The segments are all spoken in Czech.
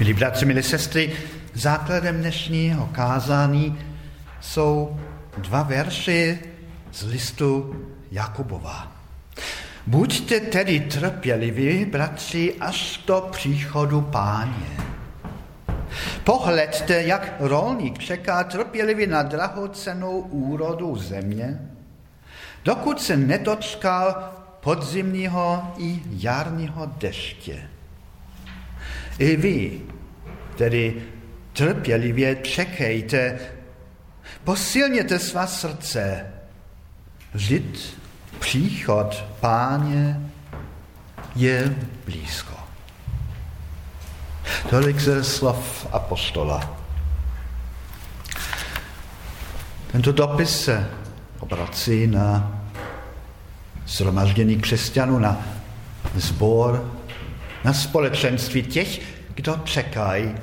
Milí bratři, milí sestry, základem dnešního kázání jsou dva verše z listu Jakubova. Buďte tedy trpěliví, bratři, až do příchodu páně. Pohledte, jak rolník čeká trpělivě na drahocenou úrodu země, dokud se nedočkal podzimního i jarního deště. I vy, tedy trpělivě čekejte, posilněte svá srdce, vždyť příchod páně je blízko. Tolik ze slov apostola. Tento dopis se obrací na zhromaždění křesťanů, na zbor, na společenství těch, kdo čekají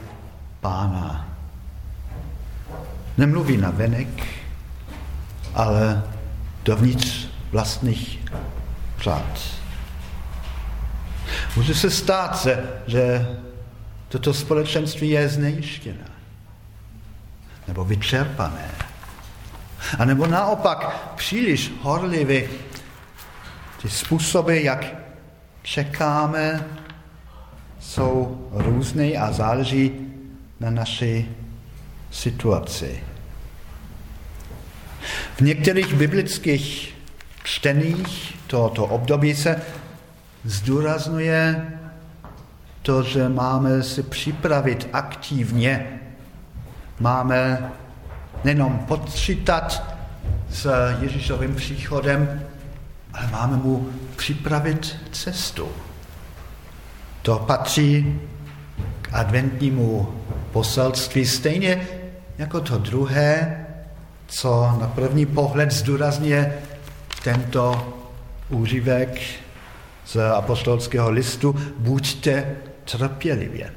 pána. Nemluví na venek, ale dovnitř vlastních řád. Může se stát, že toto společenství je znejištěné nebo vyčerpané. A nebo naopak příliš horlivý ty způsoby, jak čekáme, jsou různé a záleží na naší situaci. V některých biblických čteních tohoto období se zdůraznuje to, že máme si připravit aktivně, máme nejenom počítat s Ježíšovým příchodem, ale máme mu připravit cestu. To patří k adventnímu poselství stejně jako to druhé, co na první pohled zdůrazně tento úřivek z apostolského listu, buďte trpělivě.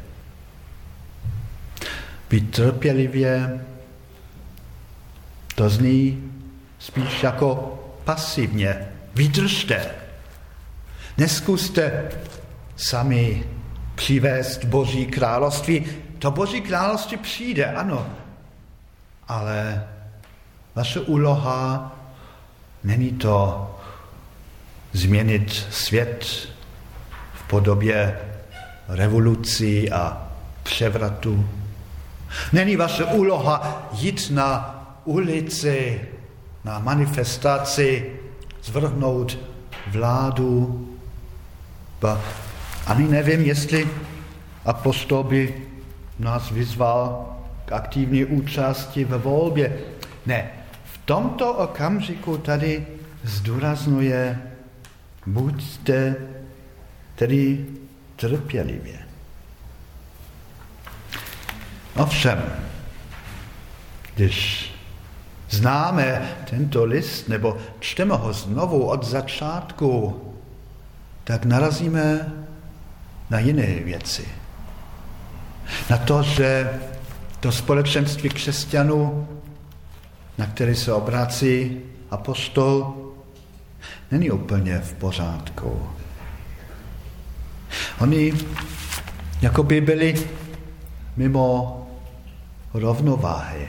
Být trpělivě, to zní spíš jako pasivně. Vydržte. Neskuste sami přivést Boží království. To Boží království přijde, ano, ale vaše úloha není to změnit svět v podobě revolucí a převratu. Není vaše úloha jít na ulici, na manifestaci, zvrhnout vládu. Ani nevím, jestli apostol by nás vyzval k aktivní účasti ve volbě. Ne, v tomto okamžiku tady zdůraznuje, buďte tedy trpělivě. Ovšem, když známe tento list nebo čteme ho znovu od začátku, tak narazíme na jiné věci. Na to, že to společenství křesťanů, na který se obrací apostol, není úplně v pořádku. Oni jako by byli mimo rovnováhy,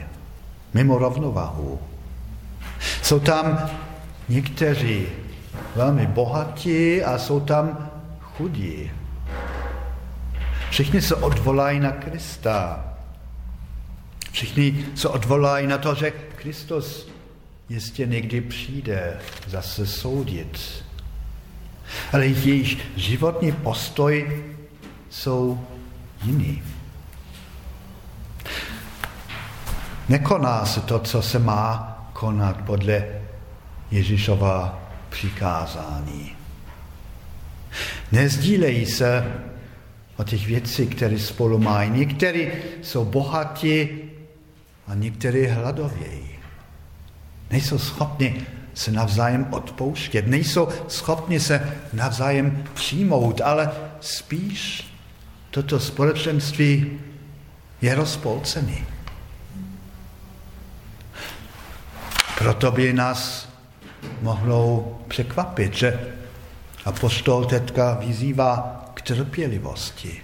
mimo rovnováhu. Jsou tam někteří velmi bohatí a jsou tam chudí. Všichni se odvolají na Krista. Všichni se odvolají na to, že Kristus jistě někdy přijde zase soudit. Ale jejich životní postoj jsou jiný. Nekoná se to, co se má konat podle Ježíšova přikázání. Nezdílejí se o těch věcí, které spolu mají. Někteří jsou bohatí a někteří hladovějí. Nejsou schopni se navzájem odpouštět, nejsou schopni se navzájem přijmout, ale spíš toto společenství je rozpolcený. Proto by nás mohlo překvapit, že apostol teďka vyzývá k trpělivosti.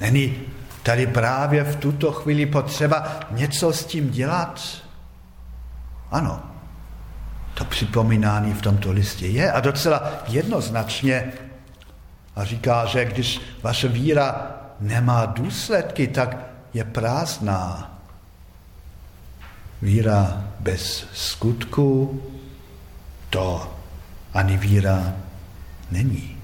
Není tady právě v tuto chvíli potřeba něco s tím dělat? Ano, to připomínání v tomto listě je a docela jednoznačně. A říká, že když vaše víra nemá důsledky, tak je prázdná. Víra bez skutku, to ani víra není.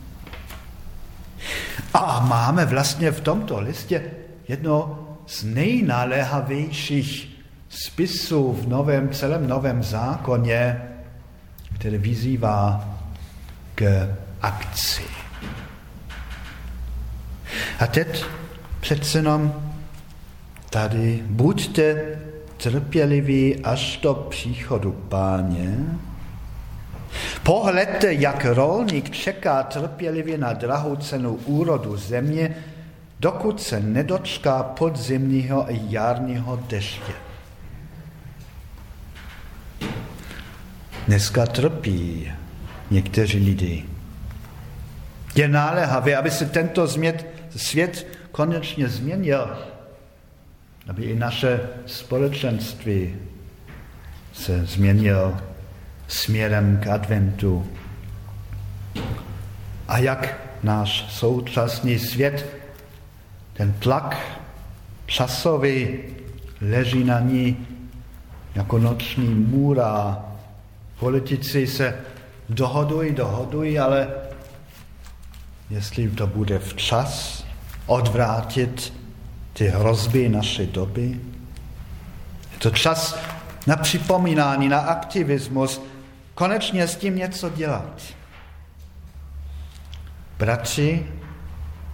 A máme vlastně v tomto listě jedno z nejnaléhavějších spisů v novém, celém novém zákoně, který vyzývá k akci. A teď přece jenom tady buďte trpěliví až do příchodu páně. Pohledte, jak rolník čeká trpělivě na drahou cenu úrodu země, dokud se nedočká podzimního a jarního deště. Dneska trpí někteří lidi. Je náléhavé, aby se tento změt, svět konečně změnil, aby i naše společenství se změnil směrem k adventu. A jak náš současný svět, ten tlak časový leží na ní jako noční můra. Politici se dohodují, dohodují, ale jestli to bude včas odvrátit ty hrozby naší doby, je to čas na připomínání, na aktivismus, konečně s tím něco dělat. Bratři,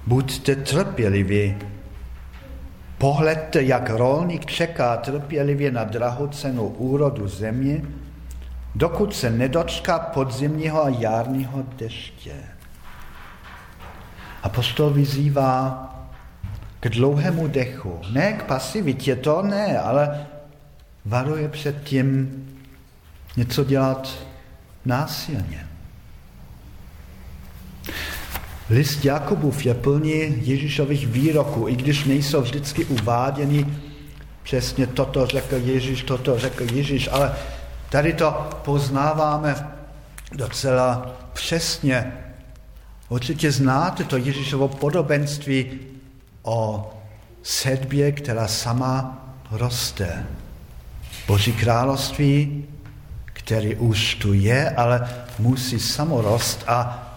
buďte trpěliví. Pohledte, jak rolník čeká trpělivě na drahocenu úrodu země, dokud se nedočká podzimního a jarního deště. Apostol vyzývá k dlouhému dechu, ne k pasivitě, to ne, ale varuje před tím něco dělat násilně. List Jakubův je plný Ježíšových výroků, i když nejsou vždycky uváděny přesně toto řekl Ježíš, toto řekl Ježíš, ale tady to poznáváme docela přesně. Určitě znáte to Ježíšovo podobenství o sedbě, která sama roste. Boží království, který už tu je, ale musí samorost a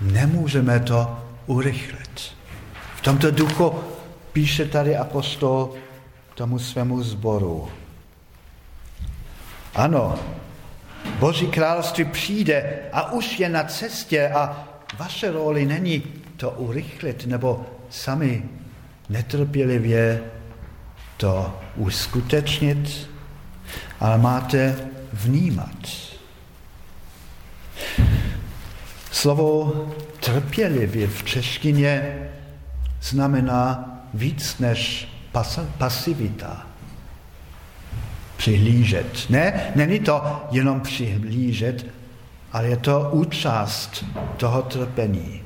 nemůžeme to urychlit. V tomto duchu píše tady apostol tomu svému zboru. Ano, Boží království přijde a už je na cestě a vaše roli není to urychlit nebo sami netrpělivě to uskutečnit, ale máte vnímat. Slovo trpělivě v češtině znamená víc než pas, pasivita. Přihlížet. Ne, není to jenom přihlížet, ale je to účast toho trpení.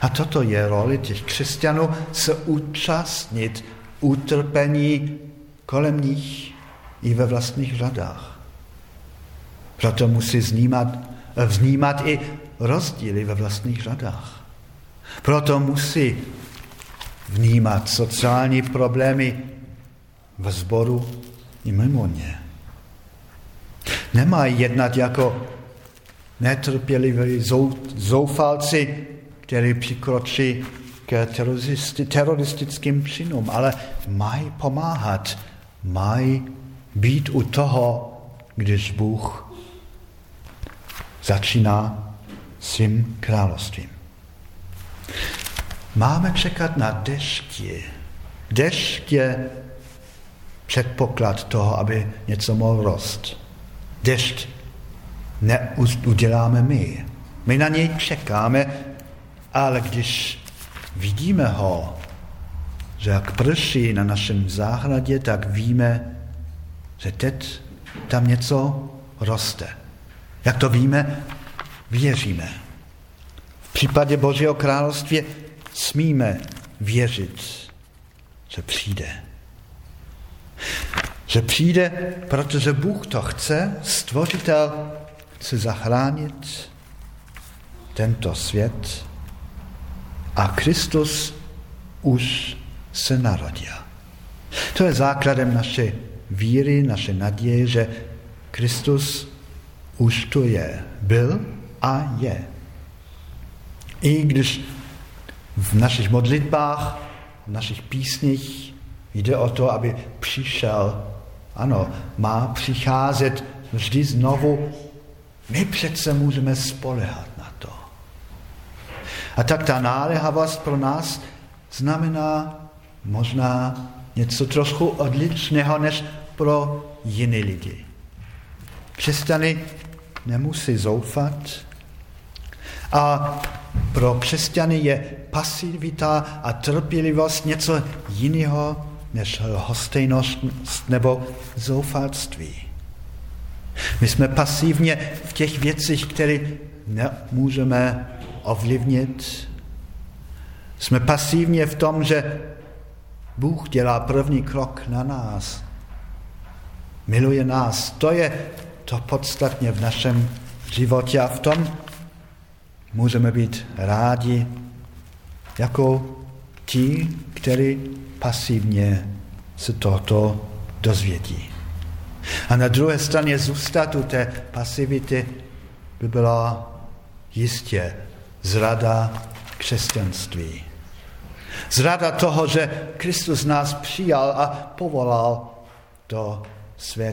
A toto je roli těch křesťanů se účastnit utrpení kolem nich i ve vlastních řadách. Proto musí vnímat, vnímat i rozdíly ve vlastních řadách. Proto musí vnímat sociální problémy v sboru i mimo ně. Nemají jednat jako netrpěliví zoufalci, kteří přikročí k teroristickým činům, ale mají pomáhat, mají být u toho, když Bůh začíná svým královstvím. Máme čekat na deště. Dešť je předpoklad toho, aby něco mohlo rost. Dešť neuděláme my. My na něj čekáme, ale když vidíme ho, že jak prší na našem zahradě, tak víme, že teď tam něco roste. Jak to víme? Věříme. V případě Božího království smíme věřit. že přijde. Že přijde, protože Bůh to chce, stvořitel chce zachránit tento svět a Kristus už se narodil. To je základem naše víry, naše naděje, že Kristus už tu je, byl a je. I když v našich modlitbách, v našich písních jde o to, aby přišel, ano, má přicházet vždy znovu, my přece můžeme spolehat na to. A tak ta náléhavost pro nás znamená možná něco trošku odlišného než pro jiné lidi. Křesťany nemusí zoufat a pro křesťany je pasivita a trpělivost něco jiného než hostejnost nebo zoufalství. My jsme pasivně v těch věcech, které nemůžeme ovlivnit. Jsme pasivně v tom, že Bůh dělá první krok na nás. Miluje nás. To je to podstatně v našem životě a v tom můžeme být rádi jako ti, kteří pasivně se toto dozvědí. A na druhé straně zůstat u té pasivity by byla jistě zrada křesťanství. Zrada toho, že Kristus nás přijal a povolal do své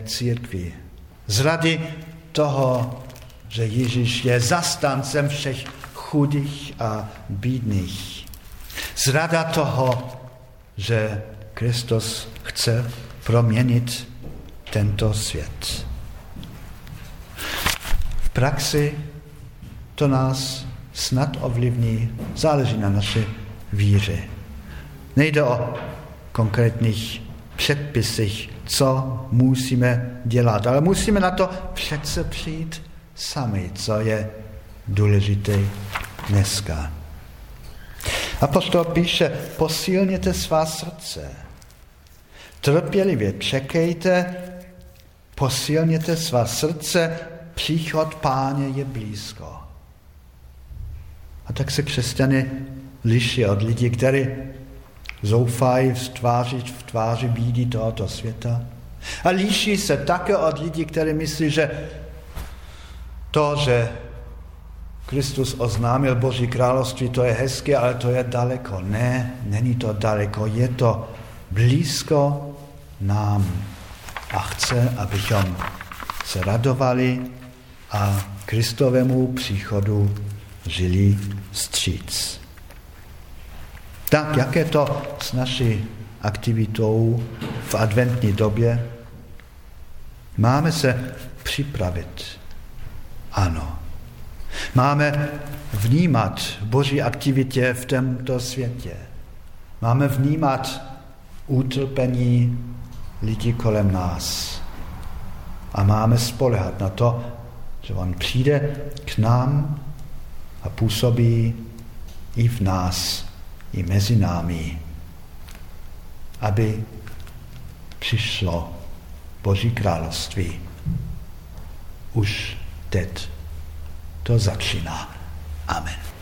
církvy. Zrady toho, že Ježíš je zastancem všech chudých a bídných. Zrada toho, že Kristus chce proměnit tento svět. V praxi to nás snad ovlivní, záleží na naše víře. Nejde o konkrétních předpisech, co musíme dělat, ale musíme na to přece přijít sami, co je důležité dneska. Apostol píše, posilněte svá srdce. Trpělivě čekejte, posilněte svá srdce, příchod páně je blízko. A tak se křesťany liší od lidí, kteří zoufají v tváři, v tváři bídy tohoto světa. A liší se také od lidí, kteří myslí, že to, že Kristus oznámil Boží království, to je hezké, ale to je daleko. Ne, není to daleko, je to blízko nám a chce, abychom se radovali a Kristovému příchodu žili stříc. Tak, jak je to s naší aktivitou v adventní době? Máme se připravit. Ano. Máme vnímat Boží aktivitě v tomto světě. Máme vnímat utrpení lidí kolem nás. A máme spolehat na to, že on přijde k nám a působí i v nás, i mezi námi, aby přišlo Boží království. Už teď to začíná. Amen.